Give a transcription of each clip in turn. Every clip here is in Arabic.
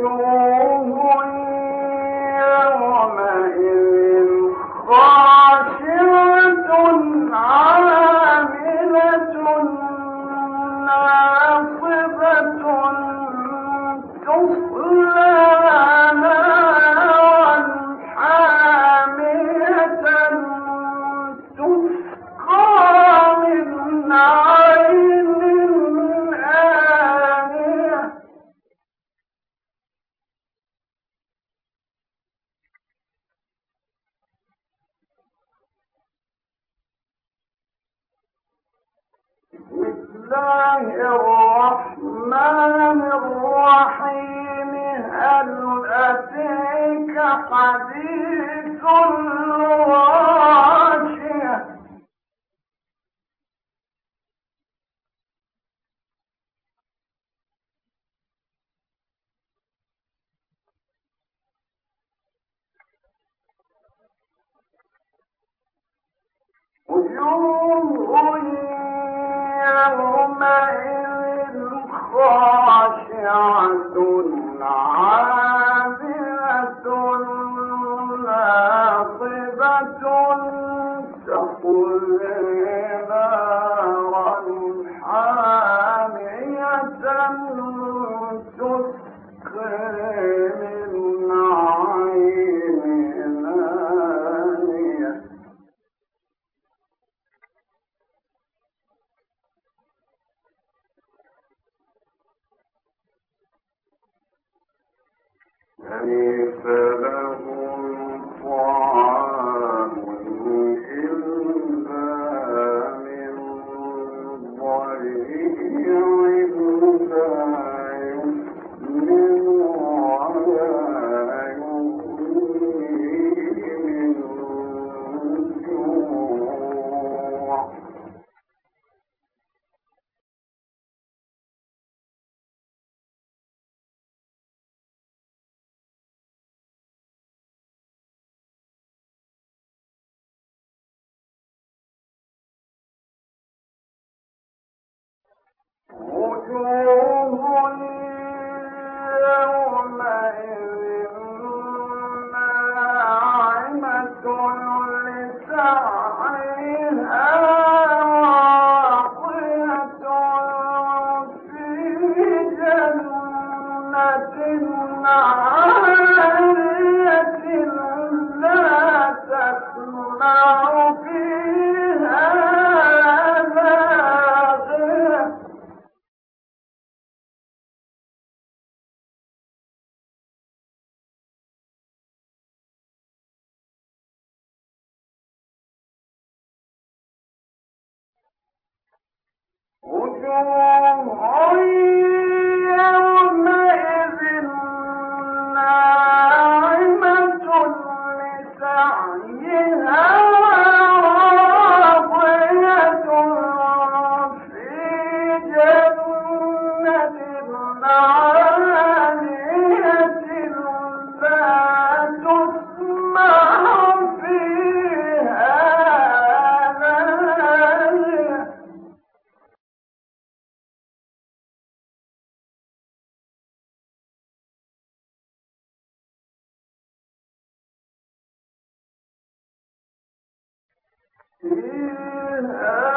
وجوه قدير الوعد يعني كيف له Brooklyn. Yeah.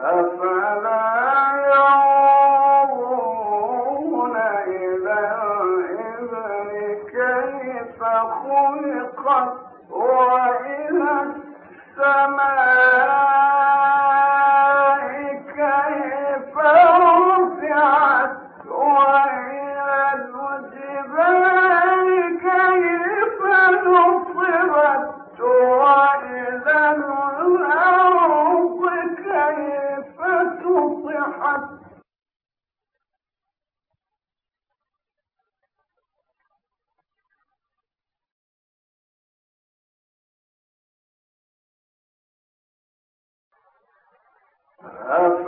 Hello? of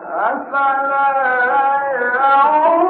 أفلا ينظرون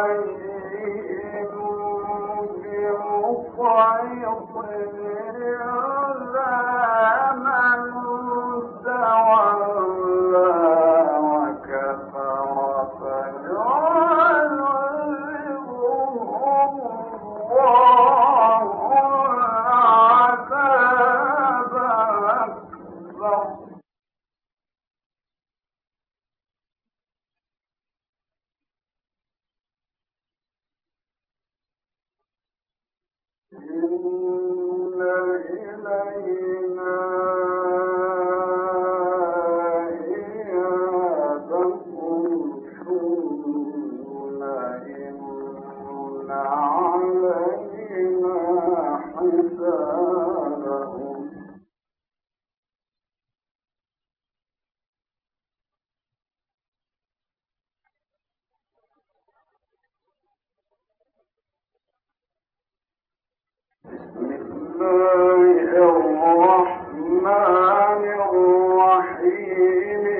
الرحيم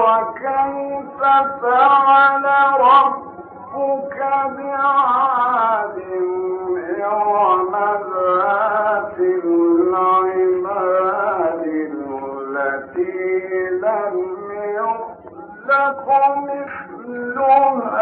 ففعل ربك بعاد التي لم يخلق مثلها.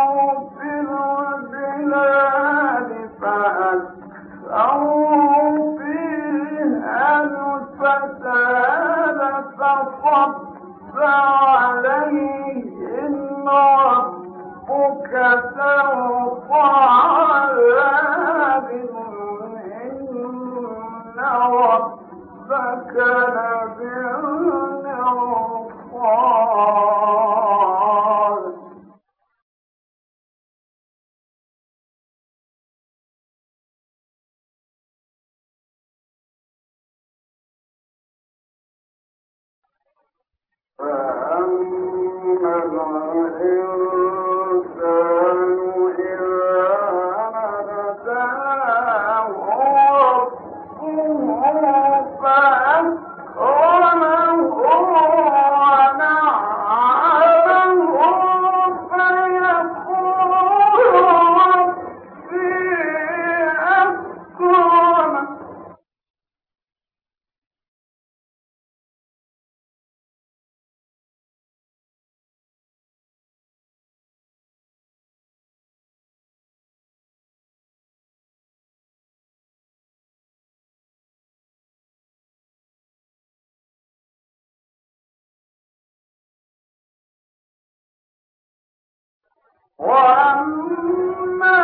فأما الإنسان وأما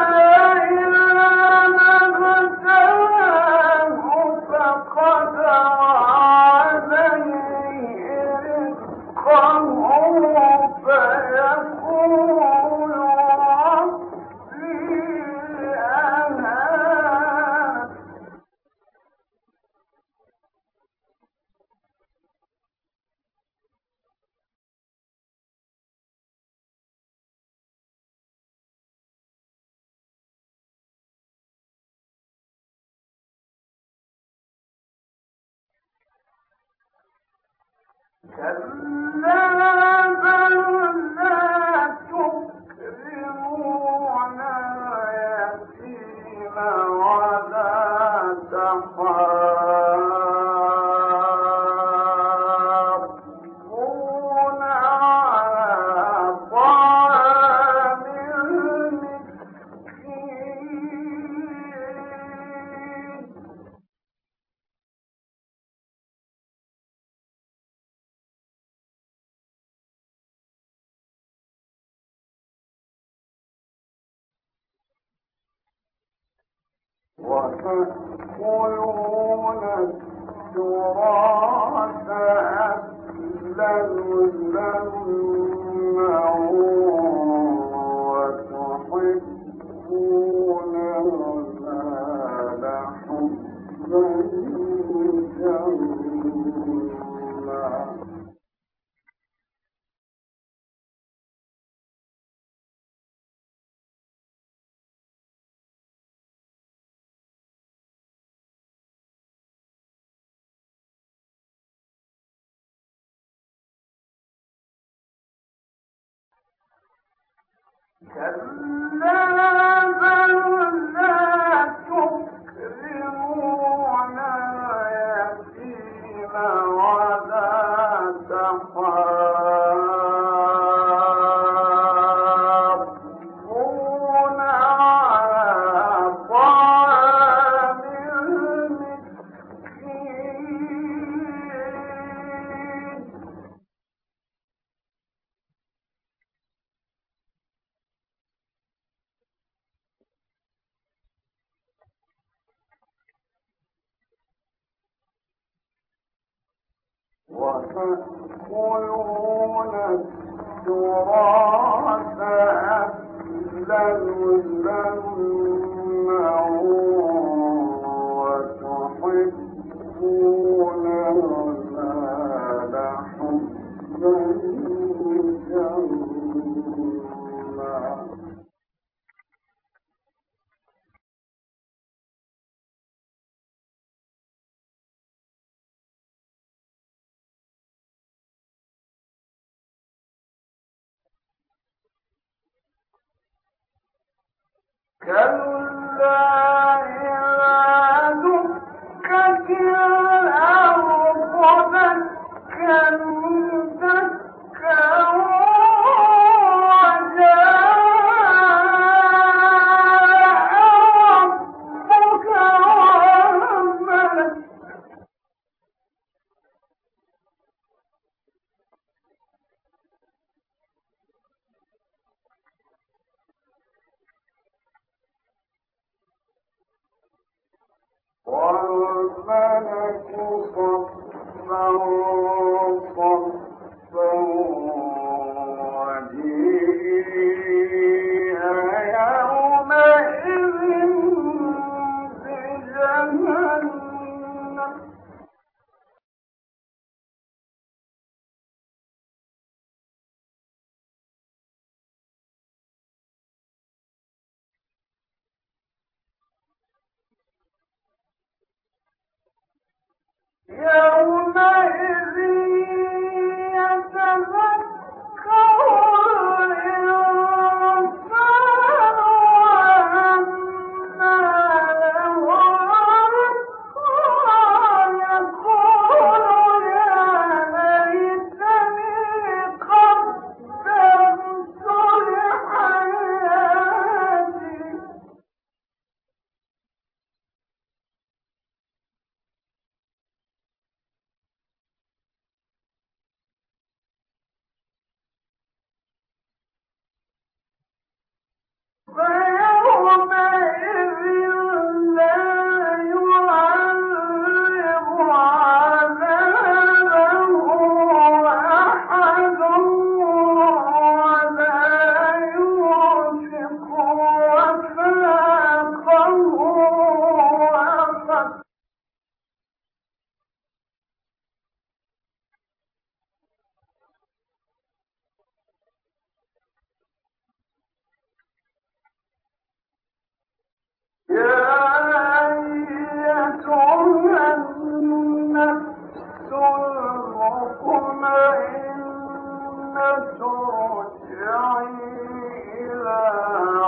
وتأكلون كلا بل لا كلا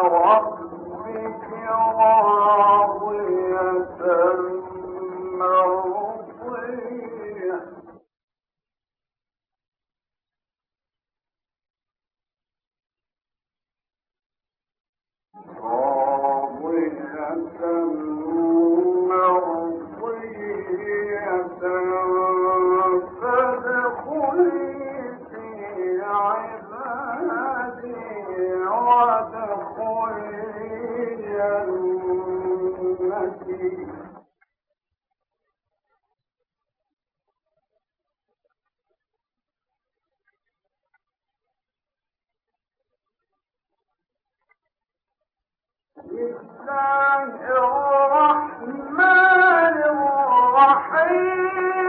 ربك راضية subscribe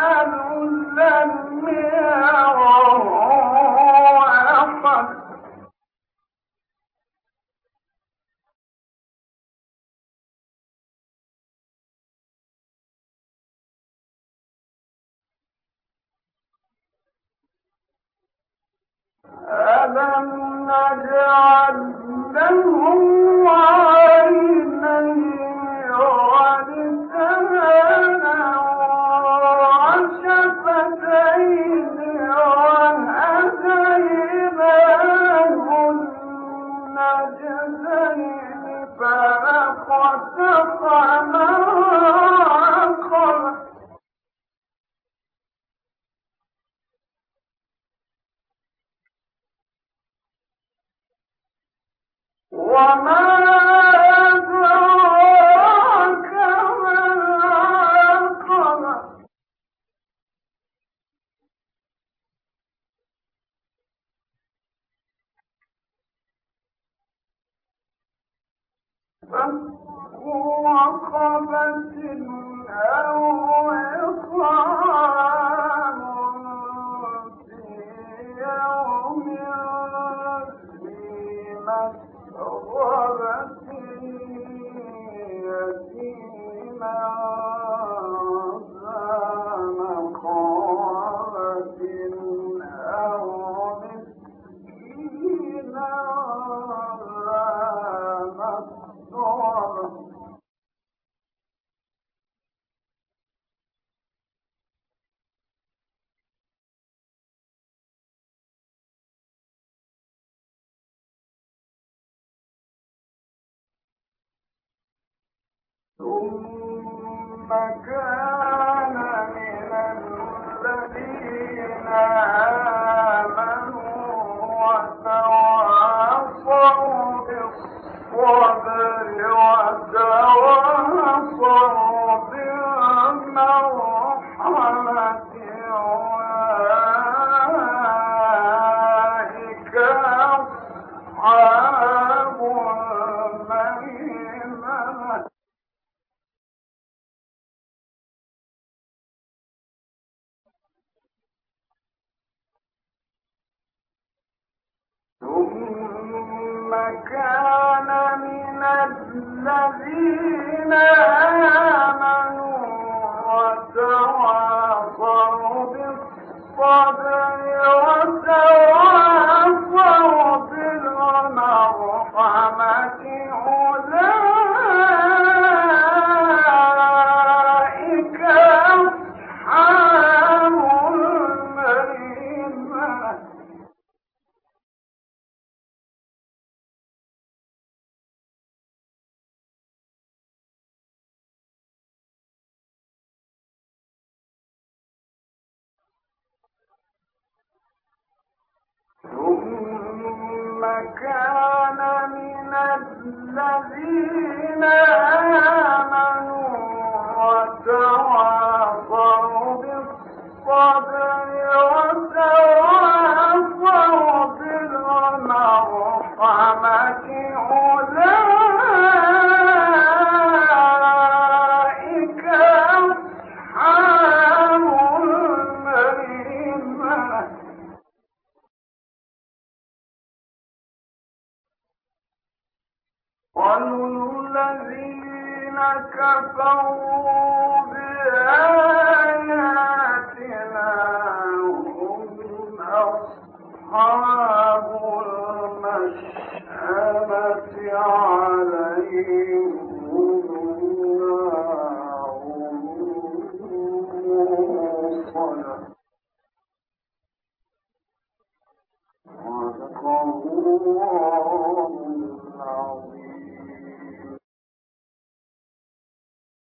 from يقدر عليه God. Father.